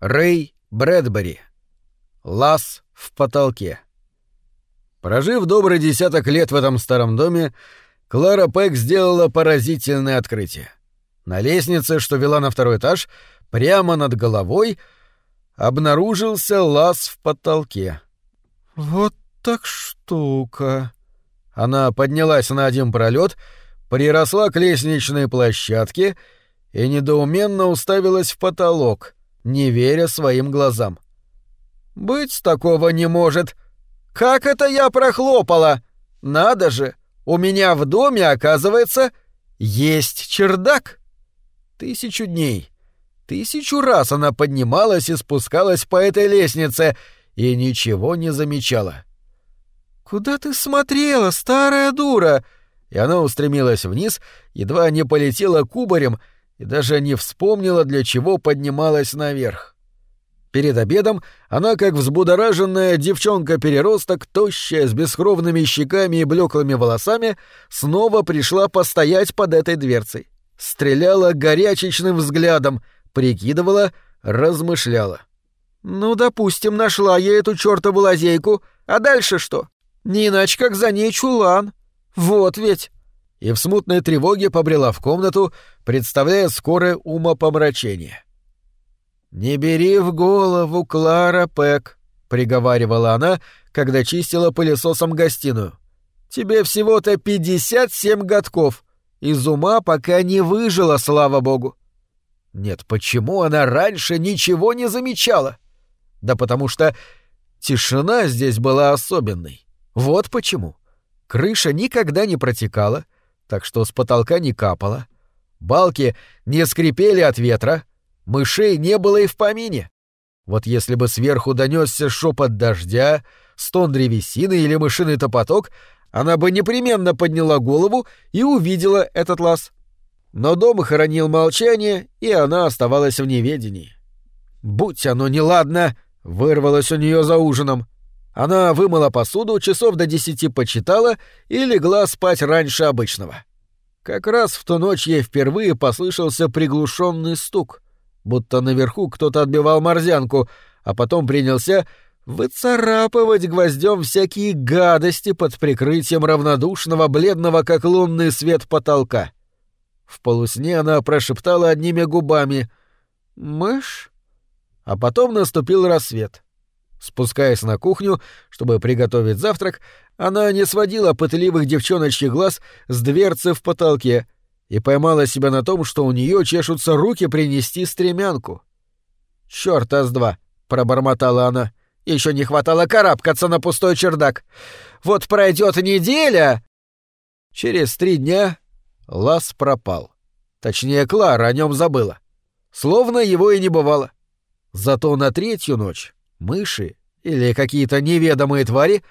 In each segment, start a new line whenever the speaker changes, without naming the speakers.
Рэй Брэдбери. Лаз в потолке. Прожив добрый десяток лет в этом старом доме, Клара Пэк сделала поразительное открытие. На лестнице, что вела на второй этаж, прямо над головой обнаружился лаз в потолке.
«Вот так штука!»
Она поднялась на один пролет, приросла к лестничной площадке и недоуменно уставилась в потолок, не веря своим глазам. «Быть такого не может! Как это я прохлопала? Надо же! У меня в доме, оказывается, есть чердак!» Тысячу дней, тысячу раз она поднималась и спускалась по этой лестнице и ничего не замечала. «Куда ты смотрела, старая дура?» И она устремилась вниз, едва не полетела кубарем и даже не вспомнила, для чего поднималась наверх. Перед обедом она, как взбудораженная девчонка-переросток, тощая, с бескровными щеками и блеклыми волосами, снова пришла постоять под этой дверцей. Стреляла горячечным взглядом, прикидывала, размышляла. «Ну, допустим, нашла я эту чёртову лазейку, а дальше что? Не иначе, как за ней чулан. Вот ведь. И в смутной тревоге побрела в комнату, представляя скорое умопомрачение. «Не бери в голову, Клара Пэк», — приговаривала она, когда чистила пылесосом гостиную. «Тебе всего-то пятьдесят семь годков. Из ума пока не выжила, слава богу». Нет, почему она раньше ничего не замечала? Да потому что тишина здесь была особенной. Вот почему. Крыша никогда не протекала, так что с потолка не капало. Балки не скрипели от ветра, мышей не было и в помине. Вот если бы сверху донесся шепот дождя, стон древесины или мышиный топоток, она бы непременно подняла голову и увидела этот лаз. Но дом хранил молчание, и она оставалась в неведении. «Будь оно неладно!» — вырвалось у нее за ужином. Она вымыла посуду, часов до десяти почитала и легла спать раньше обычного. Как раз в ту ночь ей впервые послышался приглушенный стук, будто наверху кто-то отбивал морзянку, а потом принялся выцарапывать гвоздем всякие гадости под прикрытием равнодушного, бледного, как лунный свет потолка. В полусне она прошептала одними губами «Мышь?», а потом наступил рассвет — Спускаясь на кухню, чтобы приготовить завтрак, она не сводила пытливых девчоночьих глаз с дверцы в потолке и поймала себя на том, что у нее чешутся руки принести стремянку. «Чёрт, с два!» — пробормотала она. Еще не хватало карабкаться на пустой чердак. Вот пройдет неделя!» Через три дня Лас пропал. Точнее, Клара о нем забыла. Словно его и не бывало. Зато на третью ночь Мыши или какие-то неведомые твари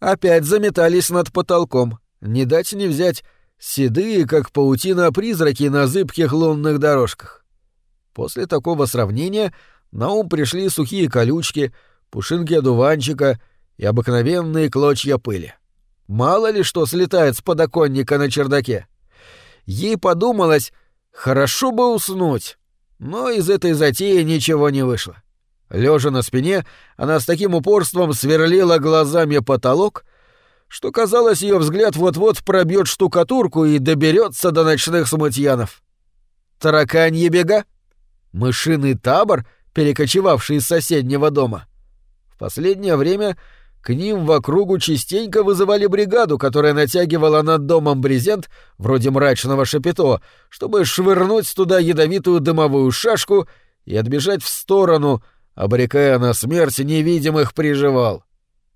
опять заметались над потолком, не дать не взять, седые, как паутина призраки на зыбких лунных дорожках. После такого сравнения на ум пришли сухие колючки, пушинки одуванчика и обыкновенные клочья пыли. Мало ли что слетает с подоконника на чердаке. Ей подумалось, хорошо бы уснуть, но из этой затеи ничего не вышло. Лежа на спине, она с таким упорством сверлила глазами потолок, что казалось, ее взгляд вот-вот пробьет штукатурку и доберется до ночных смутьянов. Тараканье бега? Мышиный табор, перекочевавший из соседнего дома. В последнее время к ним в округу частенько вызывали бригаду, которая натягивала над домом брезент, вроде мрачного шапито, чтобы швырнуть туда ядовитую дымовую шашку и отбежать в сторону, обрекая на смерть невидимых приживал.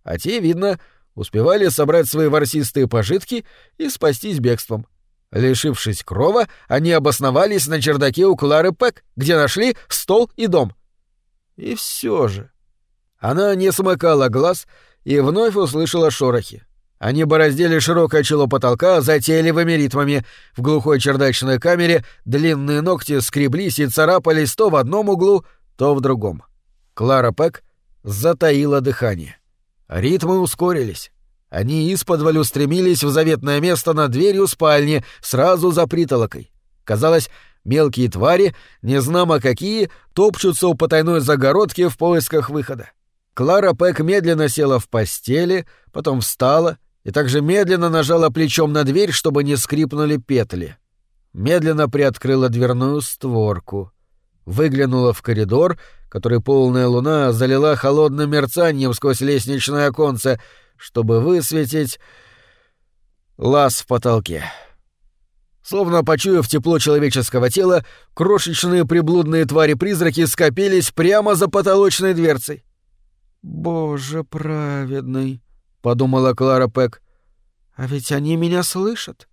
А те, видно, успевали собрать свои ворсистые пожитки и спастись бегством. Лишившись крова, они обосновались на чердаке у Клары Пэк, где нашли стол и дом. И все же. Она не смыкала глаз и вновь услышала шорохи. Они бороздили широкое чело потолка затейливыми ритмами. В глухой чердачной камере длинные ногти скреблись и царапались то в одном углу, то в другом. Клара Пэк затаила дыхание. Ритмы ускорились. Они исподволь устремились в заветное место над дверью спальни, сразу за притолокой. Казалось, Мелкие твари, незнамо какие, топчутся у потайной загородки в поисках выхода. Клара Пэк медленно села в постели, потом встала и также медленно нажала плечом на дверь, чтобы не скрипнули петли. Медленно приоткрыла дверную створку. Выглянула в коридор, который полная луна залила холодным мерцанием сквозь лестничное оконце, чтобы высветить лаз в потолке. Словно почуяв тепло человеческого тела, крошечные приблудные твари-призраки скопились прямо за потолочной дверцей.
«Боже праведный», — подумала Клара Пэк, — «а ведь они меня слышат.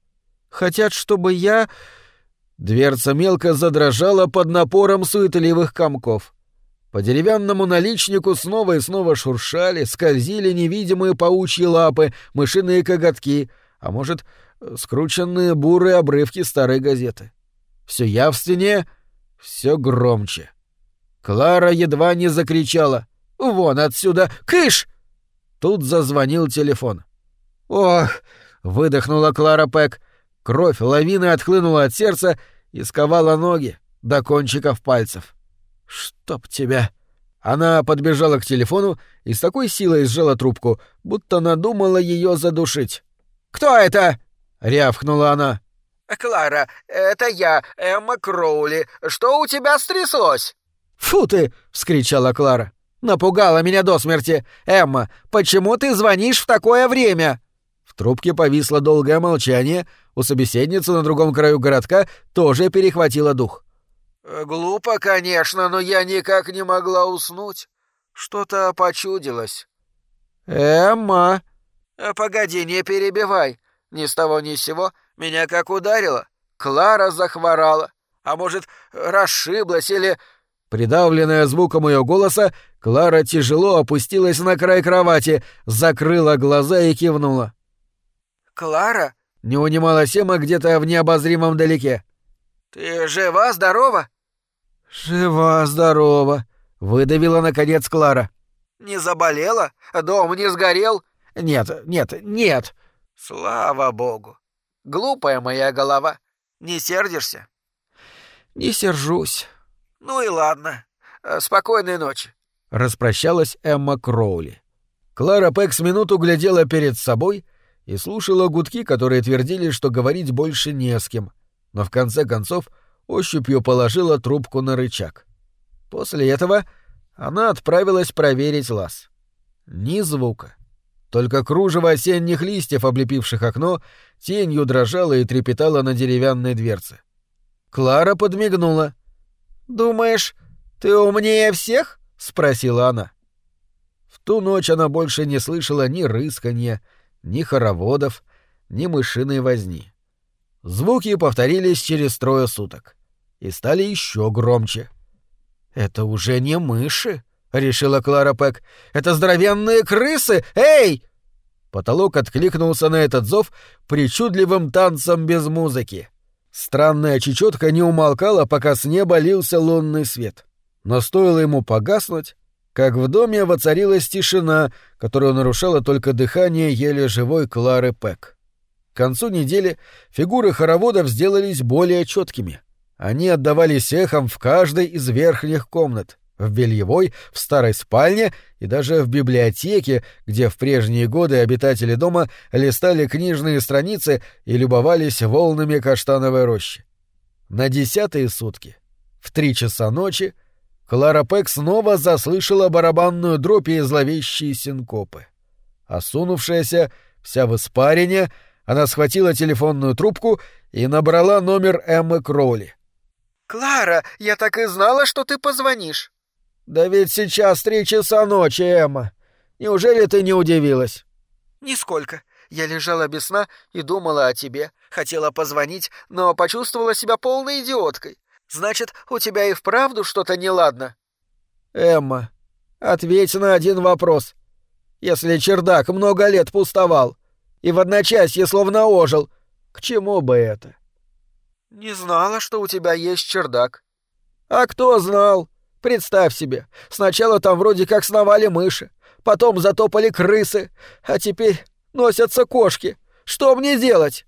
Хотят, чтобы я...»
Дверца мелко задрожала под напором суетливых комков. По деревянному наличнику снова и снова шуршали, скользили невидимые паучьи лапы, мышиные коготки, а может, скрученные бурые обрывки старой газеты. Все явственнее, все громче. Клара едва не закричала. «Вон отсюда! Кыш!» Тут зазвонил телефон. «Ох!» — выдохнула Клара Пэк. Кровь лавиной отхлынула от сердца и сковала ноги до кончиков пальцев. «Чтоб тебя!» Она подбежала к телефону и с такой силой сжала трубку, будто надумала ее задушить. «Кто это?» рявкнула она.
«Клара, это я, Эмма Кроули. Что у тебя стряслось?»
«Фу ты!» — вскричала Клара. «Напугала меня до смерти. Эмма, почему ты звонишь в такое время?» В трубке повисло долгое молчание, у собеседницы на другом краю городка тоже перехватило дух.
«Глупо, конечно, но я никак не могла уснуть. Что-то почудилось».
«Эмма!»
«Погоди, не перебивай. Ни с того ни с сего меня как ударило. Клара захворала. А может, расшиблась или...
Придавленная звуком ее голоса, Клара тяжело опустилась на край кровати, закрыла глаза и кивнула.
«Клара?»
— не унималась Эмма где-то в необозримом далеке.
«Ты жива-здорова?»
«Жива-здорова», — выдавила наконец Клара.
«Не заболела? Дом не сгорел?»
«Нет, нет, нет»,
Слава богу. Глупая моя голова. Не сердишься?
Не сержусь.
Ну и ладно. Спокойной ночи.
Распрощалась Эмма Кроули. Клара Пэк с минуту глядела перед собой и слушала гудки, которые твердили, что говорить больше не с кем, но в конце концов ощупью положила трубку на рычаг. После этого она отправилась проверить лаз. Ни звука. Только кружево осенних листьев, облепивших окно, тенью дрожало и трепетало на деревянной дверце. Клара подмигнула. «Думаешь, ты умнее всех?» — спросила она. В ту ночь она больше не слышала ни рысканья, ни хороводов, ни мышиной возни. Звуки повторились через трое суток и стали еще громче. «Это уже не мыши», — решила Клара Пэк. «Это здоровенные крысы! Эй!» Потолок откликнулся на этот зов причудливым танцем без музыки. Странная чечетка не умолкала, пока с неба лился лунный свет. Но стоило ему погаснуть, как в доме воцарилась тишина, которую нарушало только дыхание еле живой Клары Пэк. К концу недели фигуры хороводов сделались более четкими. Они отдавались эхом в каждой из верхних комнат в бельевой, в старой спальне и даже в библиотеке, где в прежние годы обитатели дома листали книжные страницы и любовались волнами каштановой рощи. На десятые сутки, в три часа ночи, Клара Пэк снова заслышала барабанную дробь и зловещие синкопы. Осунувшаяся, вся в испарине, она схватила телефонную трубку и набрала номер Эммы Кроули.
«Клара, я так и знала, что ты позвонишь».
«Да ведь сейчас три часа ночи, Эмма. Неужели ты не удивилась?»
«Нисколько. Я лежала без сна и думала о тебе. Хотела позвонить, но почувствовала себя полной идиоткой. Значит, у тебя и вправду что-то неладно?»
«Эмма, ответь на один вопрос. Если чердак много лет пустовал и в одночасье словно ожил, к чему бы это?»
«Не знала, что у тебя есть чердак».
«А кто знал? Представь себе, сначала там вроде как сновали мыши, потом затопали крысы, а теперь носятся кошки. Что мне делать?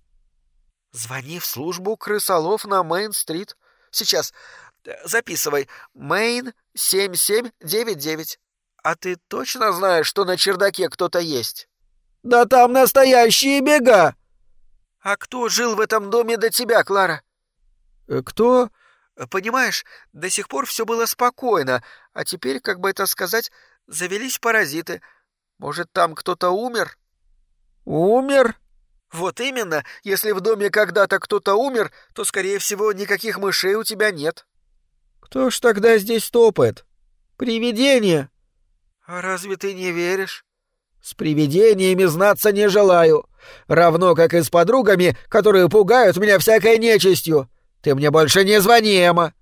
Звони в службу крысолов на Мейн-стрит. Сейчас. Записывай. Мэйн 7799. А ты точно знаешь, что на чердаке кто-то есть?
Да там настоящие бега.
А кто жил в этом доме до тебя, Клара?
Э, кто?
Понимаешь, до сих пор все было спокойно, а теперь, как бы это сказать, завелись паразиты. Может, там кто-то умер?
Умер?
Вот именно. Если в доме когда-то кто-то умер, то, скорее всего, никаких мышей у тебя нет.
Кто ж тогда здесь топает? Привидение.
А разве ты не веришь?
С привидениями знаться не желаю. Равно как и с подругами, которые пугают меня всякой нечистью. Ты мне больше не звони, Эмма.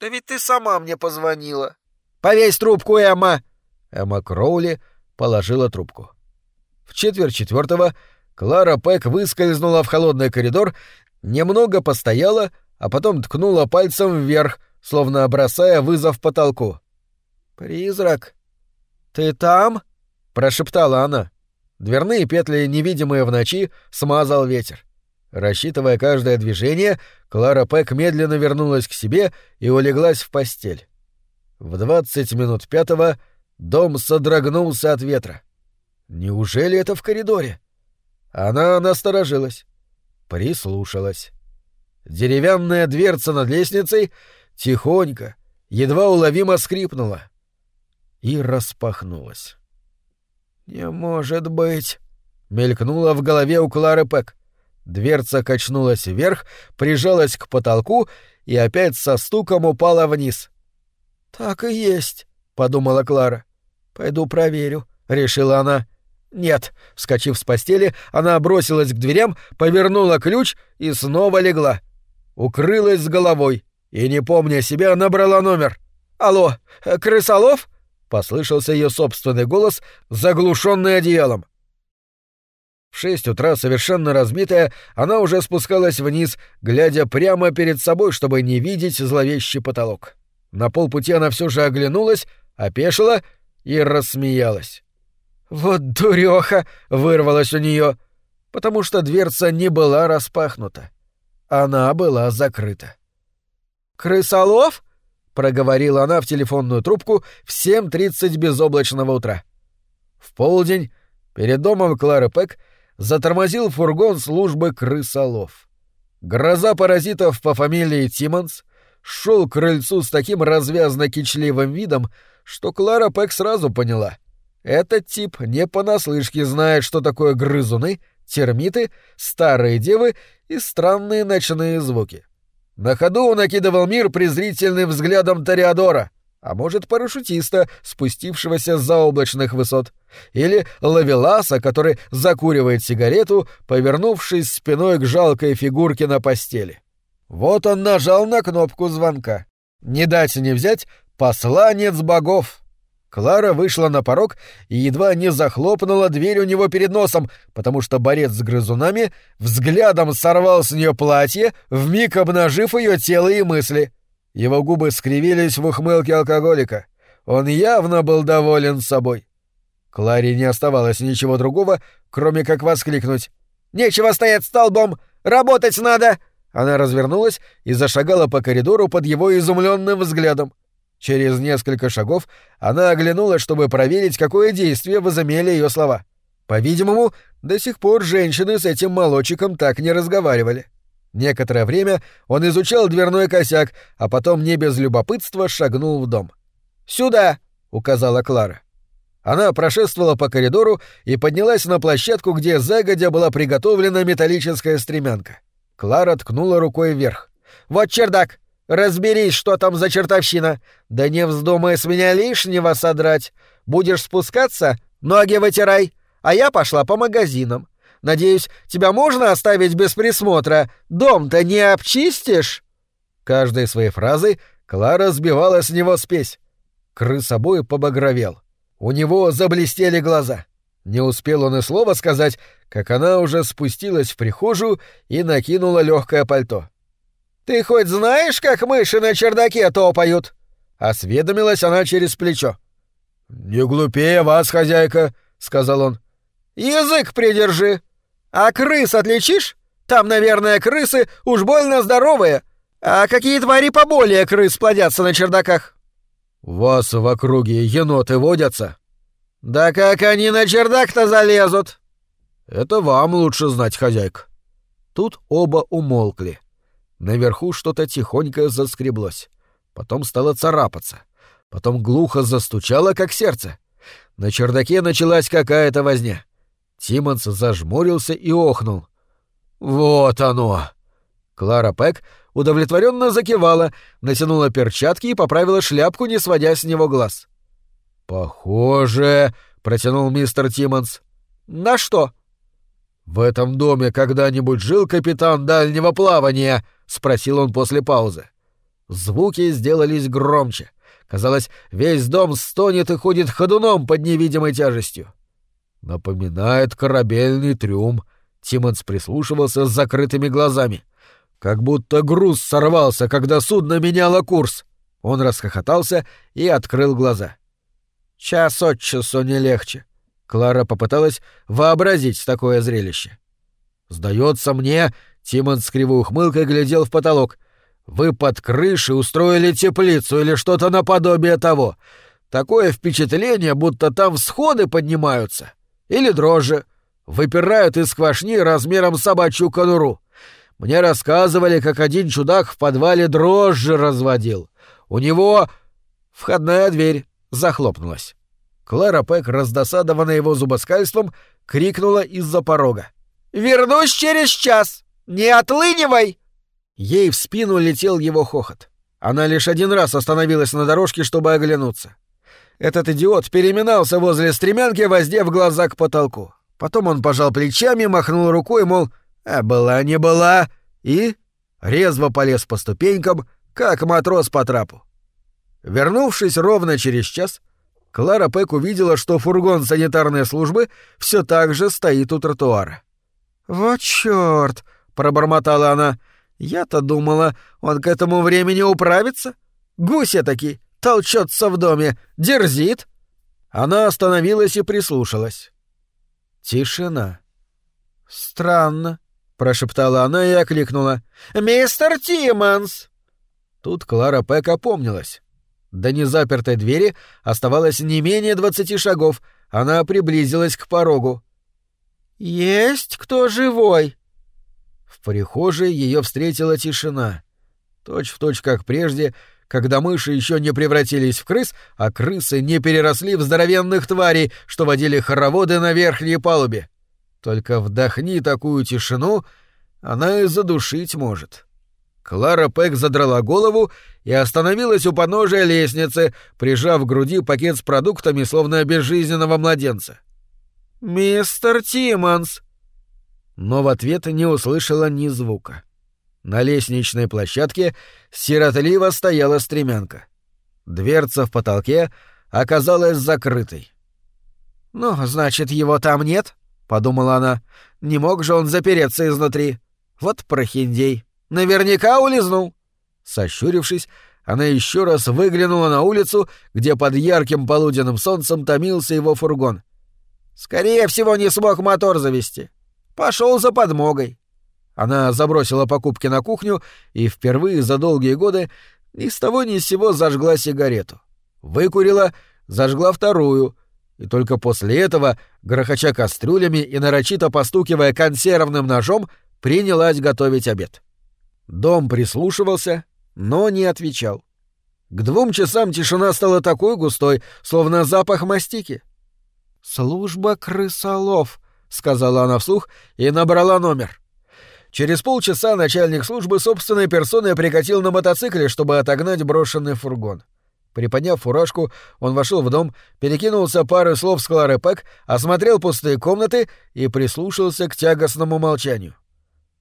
Да ведь ты сама мне позвонила.
Повесь трубку, Эмма.
Эмма Кроули положила трубку. В четверть четвертого Клара Пэк выскользнула в холодный коридор, немного постояла, а потом ткнула пальцем вверх, словно бросая вызов потолку.
«Призрак, ты там?» — прошептала она.
Дверные петли, невидимые в ночи, смазал ветер. Рассчитывая каждое движение, Клара Пэк медленно вернулась к себе и улеглась в постель. В двадцать минут пятого дом содрогнулся от ветра. Неужели это в коридоре? Она насторожилась, прислушалась. Деревянная дверца над лестницей тихонько, едва уловимо скрипнула и распахнулась.
«Не может быть!»
— мелькнула в голове у Клары Пэк. Дверца качнулась вверх, прижалась к потолку и опять со стуком упала вниз.
«Так и есть», — подумала Клара. «Пойду проверю», — решила она. «Нет», — вскочив с постели, она бросилась к дверям, повернула ключ и снова легла. Укрылась с головой и, не помня себя, набрала номер. «Алло, крысолов?» — послышался ее собственный голос, заглушенный одеялом. В шесть утра, совершенно разбитая, она уже спускалась вниз, глядя прямо перед собой, чтобы не видеть зловещий потолок. На полпути она все же оглянулась, опешила и рассмеялась. «Вот дуреха!» — вырвалась у нее, потому что дверца не была распахнута. Она была закрыта. «Крысолов?» — проговорила она в телефонную трубку в 7.30 безоблачного утра. В полдень перед домом Клары Пэк затормозил фургон службы крысолов. Гроза паразитов по фамилии Тиммонс шел к крыльцу с таким развязно-кичливым видом, что Клара Пэк сразу поняла. Этот тип не понаслышке знает, что такое грызуны, термиты, старые девы и странные ночные звуки. На ходу он окидывал мир презрительным взглядом Тореадора, а может, парашютиста, спустившегося с заоблачных высот, или лавеласа, который закуривает сигарету, повернувшись спиной к жалкой фигурке на постели. Вот он нажал на кнопку звонка. Не дать не взять посланец богов. Клара вышла на порог и едва не захлопнула дверь у него перед носом, потому что борец с грызунами взглядом сорвал с нее платье, вмиг обнажив ее тело и мысли. Его губы скривились в ухмылке алкоголика. Он явно был доволен собой. Кларе не оставалось ничего другого, кроме как воскликнуть. «Нечего стоять столбом! Работать надо!» Она развернулась и зашагала по коридору под его изумленным взглядом. Через несколько шагов она оглянулась, чтобы проверить, какое действие возымели ее слова. По-видимому, до сих пор женщины с этим молочиком так не разговаривали. Некоторое время он изучал дверной косяк, а потом не без любопытства шагнул в дом. «Сюда!» — указала Клара. Она прошествовала по коридору и поднялась на площадку, где загодя была приготовлена металлическая стремянка. Клара ткнула рукой вверх. «Вот чердак! Разберись, что там за чертовщина. Да не вздумай с меня лишнего содрать. Будешь спускаться? Ноги вытирай. А я пошла по магазинам. Надеюсь, тебя можно оставить без присмотра? Дом-то не обчистишь?» Каждой своей фразой Клара сбивала с него спесь. Крысобой побагровел. У него заблестели глаза. Не успел он и слова сказать, как она уже спустилась в прихожую и накинула легкое пальто. «Ты хоть знаешь, как мыши на чердаке топают?» — осведомилась она через плечо. «Не глупее вас, хозяйка», — сказал он. «Язык придержи. А крыс отличишь? Там, наверное, крысы уж больно здоровые.
А какие твари поболее крыс плодятся на чердаках?
У вас в округе еноты водятся?
Да как они на чердак-то залезут?
Это вам лучше знать, хозяйка. Тут оба умолкли. Наверху что-то тихонько заскреблось. Потом стало царапаться. Потом глухо застучало, как сердце. На чердаке началась какая-то возня. Тимонс зажмурился и охнул. «Вот оно!» Клара Пэк удовлетворенно закивала, натянула перчатки и поправила шляпку, не сводя с него глаз. «Похоже...» — протянул мистер Тиммонс.
«На что?»
«В этом доме когда-нибудь жил капитан дальнего плавания?» — спросил он после паузы. Звуки сделались громче. Казалось, весь дом стонет и ходит ходуном под невидимой тяжестью. «Напоминает корабельный трюм», — Тиммонс прислушивался с закрытыми глазами. «Как будто груз сорвался, когда судно меняло курс». Он расхохотался и открыл глаза. «Час от часу не легче», Клара попыталась вообразить такое зрелище. «Сдается мне...» — Тимон с кривой ухмылкой глядел в потолок. «Вы под крышей устроили теплицу или что-то наподобие того. Такое впечатление, будто там всходы поднимаются. Или дрожжи. Выпирают из сквашни размером собачью конуру. Мне рассказывали, как один чудак в подвале дрожжи разводил. У него входная дверь захлопнулась. Клара Пэк, раздосадованная его зубоскальством, крикнула из-за порога.
«Вернусь через час! Не отлынивай!»
Ей в спину летел его хохот. Она лишь один раз остановилась на дорожке, чтобы оглянуться. Этот идиот переминался возле стремянки, воздев глаза к потолку. Потом он пожал плечами, махнул рукой, мол, «А была не была», и резво полез по ступенькам, как матрос по трапу. Вернувшись ровно через час, Клара Пэк увидела, что фургон санитарной службы все так же стоит у тротуара. «Вот чёрт!» — пробормотала она. «Я-то думала, он к этому времени управится. Гуся таки толчется в доме, дерзит». Она остановилась и прислушалась. Тишина. «Странно», — прошептала она и окликнула.
«Мистер Тиммонс!»
Тут Клара Пэк опомнилась. До незапертой двери оставалось не менее двадцати шагов. Она приблизилась к порогу.
«Есть кто живой?»
В прихожей ее встретила тишина. Точь в точь, как прежде, когда мыши еще не превратились в крыс, а крысы не переросли в здоровенных тварей, что водили хороводы на верхней палубе. Только вдохни такую тишину, она и задушить может. Клара Пэк задрала голову и остановилась у подножия лестницы, прижав к груди пакет с продуктами, словно безжизненного младенца.
«Мистер Тиммонс!»
Но в ответ не услышала ни звука. На лестничной площадке сиротливо стояла стремянка. Дверца в потолке оказалась закрытой.
«Ну, значит, его там нет?» — подумала она. «Не мог же он запереться изнутри. Вот прохиндей». Наверняка улизнул.
Сощурившись, она еще раз выглянула на улицу, где под ярким полуденным солнцем томился его фургон.
Скорее всего, не смог мотор завести. Пошел за подмогой.
Она забросила покупки на кухню и впервые за долгие годы ни с того ни с сего зажгла сигарету. Выкурила, зажгла вторую, и только после этого, грохоча кастрюлями и нарочито постукивая консервным ножом, принялась готовить обед. Дом прислушивался, но не отвечал. К двум часам тишина стала такой густой, словно запах мастики.
«Служба крысолов», — сказала она вслух и набрала номер.
Через полчаса начальник службы собственной персоной прикатил на мотоцикле, чтобы отогнать брошенный фургон. Приподняв фуражку, он вошел в дом, перекинулся парой слов с Кларой Пэк, осмотрел пустые комнаты и прислушался к тягостному молчанию.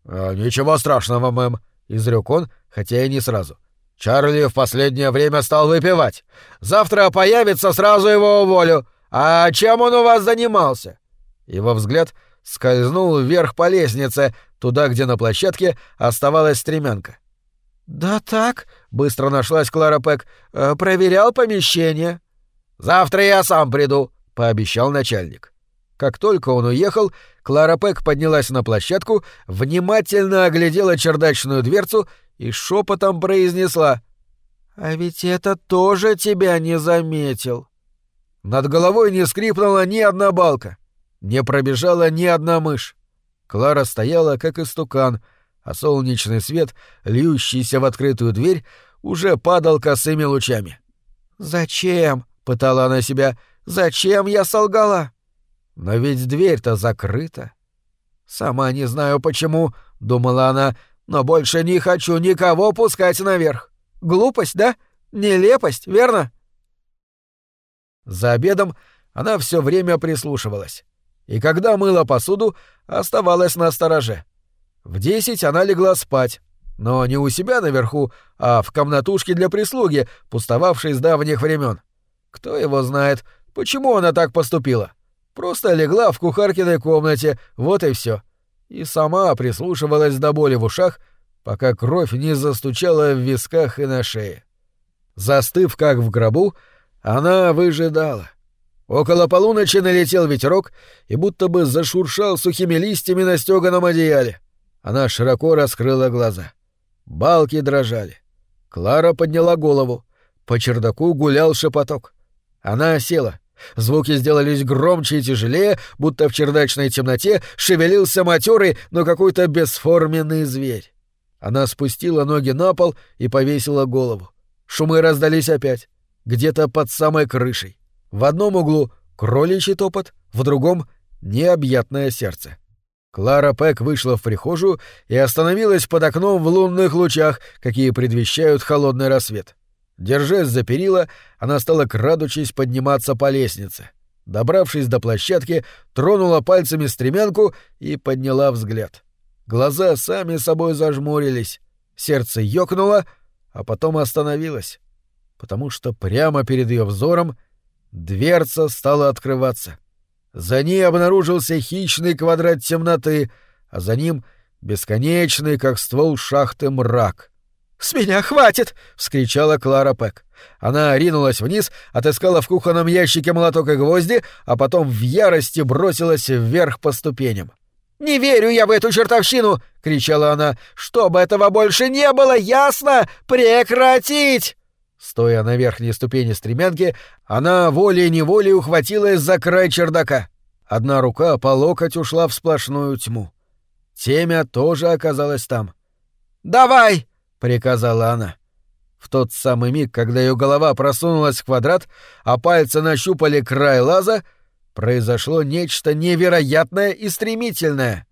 «А, «Ничего страшного, мэм», — изрек он, хотя и не сразу. «Чарли в последнее время стал выпивать. Завтра появится, сразу его уволю. А чем он у вас занимался?» Его взгляд скользнул вверх по лестнице, туда, где на площадке оставалась стремянка.
«Да так», — быстро нашлась Клара Пэк, э, — «проверял помещение».
«Завтра я сам приду», — пообещал начальник. Как только он уехал, Клара Пэк поднялась на площадку, внимательно оглядела чердачную дверцу
и шепотом произнесла «А ведь это тоже тебя не заметил». Над головой не скрипнула ни одна балка, не пробежала ни одна мышь. Клара стояла, как истукан, а солнечный свет, льющийся в открытую дверь, уже падал косыми лучами. «Зачем?» — пытала она себя. «Зачем я солгала?» «Но ведь дверь-то закрыта». «Сама не знаю почему», — думала она, — «но больше не хочу никого пускать наверх. Глупость, да? Нелепость, верно?» За обедом она все время прислушивалась. И когда мыла посуду, оставалась на стороже. В десять она легла спать, но не у себя наверху, а в комнатушке для прислуги, пустовавшей с давних времен. Кто его знает, почему она так поступила? Просто легла в кухаркиной комнате, вот и все. И сама прислушивалась до боли в ушах, пока кровь не застучала в висках и на шее. Застыв как в гробу, она выжидала. Около полуночи налетел ветерок и будто бы зашуршал сухими листьями на стёганом одеяле. Она широко раскрыла глаза. Балки дрожали. Клара подняла голову. По чердаку гулял шепоток. Она села. Звуки сделались громче и тяжелее, будто в чердачной темноте шевелился матерый, но какой-то бесформенный зверь. Она спустила ноги на пол и повесила голову. Шумы раздались опять где-то под самой крышей. В одном углу кроличий топот, в другом — необъятное сердце. Клара Пэк вышла в прихожую и остановилась под окном в лунных лучах, какие предвещают холодный рассвет. Держась за перила, она стала, крадучись, подниматься по лестнице. Добравшись до площадки, тронула пальцами стремянку и подняла взгляд. Глаза сами собой зажмурились, сердце ёкнуло, а потом остановилось потому что прямо перед ее взором дверца стала открываться. За ней обнаружился хищный квадрат темноты, а за ним бесконечный, как ствол шахты, мрак. «С меня хватит!» — вскричала Клара Пэк. Она ринулась вниз, отыскала в кухонном ящике молоток и гвозди, а потом в ярости бросилась вверх по ступеням. «Не верю я в эту чертовщину!» — кричала она. «Чтобы этого больше не было, ясно? Прекратить!» Стоя на верхней ступени стремянки, она волей-неволей ухватилась за край чердака. Одна рука по локоть ушла в сплошную тьму. Темя тоже оказалась там. «Давай!» — приказала она. В тот самый миг, когда ее голова просунулась в квадрат, а пальцы нащупали край лаза, произошло нечто невероятное и стремительное.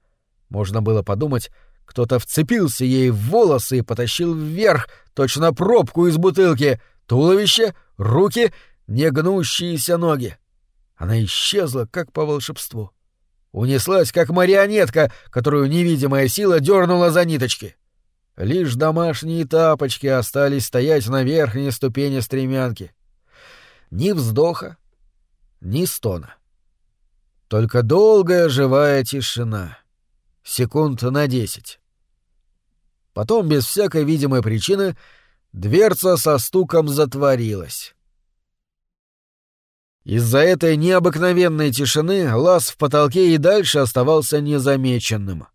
Можно было подумать, кто-то вцепился ей в волосы и потащил вверх, точно пробку из бутылки, туловище, руки, негнущиеся ноги. Она исчезла, как по волшебству. Унеслась, как марионетка, которую невидимая сила дернула за ниточки. Лишь домашние тапочки остались стоять на верхней ступени стремянки. Ни вздоха, ни стона. Только долгая живая тишина. Секунд на десять. Потом, без всякой видимой причины, дверца со стуком затворилась. Из-за этой необыкновенной тишины лаз в потолке и дальше оставался незамеченным,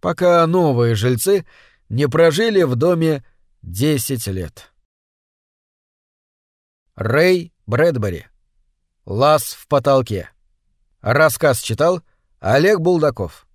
пока новые жильцы не прожили в доме десять лет. Рэй Брэдбери. Лаз в потолке. Рассказ читал Олег Булдаков.